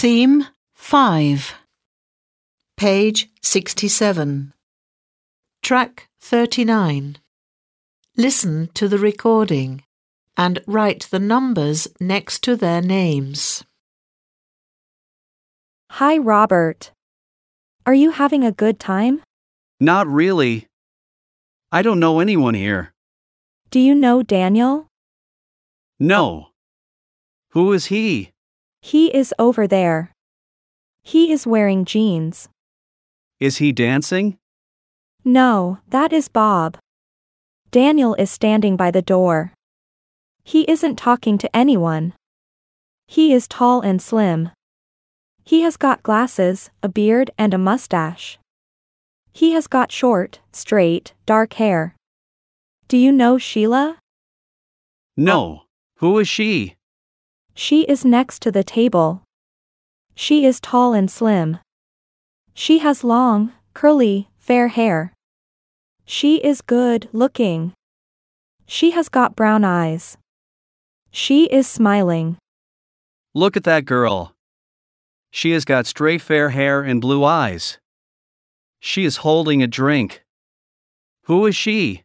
Theme 5. Page 67. Track 39. Listen to the recording and write the numbers next to their names. Hi, Robert. Are you having a good time? Not really. I don't know anyone here. Do you know Daniel? No. Who is he? He is over there. He is wearing jeans. Is he dancing? No, that is Bob. Daniel is standing by the door. He isn't talking to anyone. He is tall and slim. He has got glasses, a beard, and a mustache. He has got short, straight, dark hair. Do you know Sheila? No. Who is she? She is next to the table. She is tall and slim. She has long, curly, fair hair. She is good looking. She has got brown eyes. She is smiling. Look at that girl. She has got straight fair hair and blue eyes. She is holding a drink. Who is she?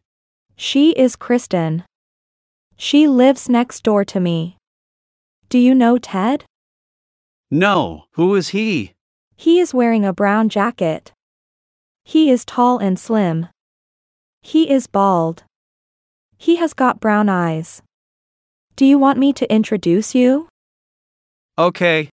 She is Kristen. She lives next door to me. Do you know Ted? No. Who is he? He is wearing a brown jacket. He is tall and slim. He is bald. He has got brown eyes. Do you want me to introduce you? Okay.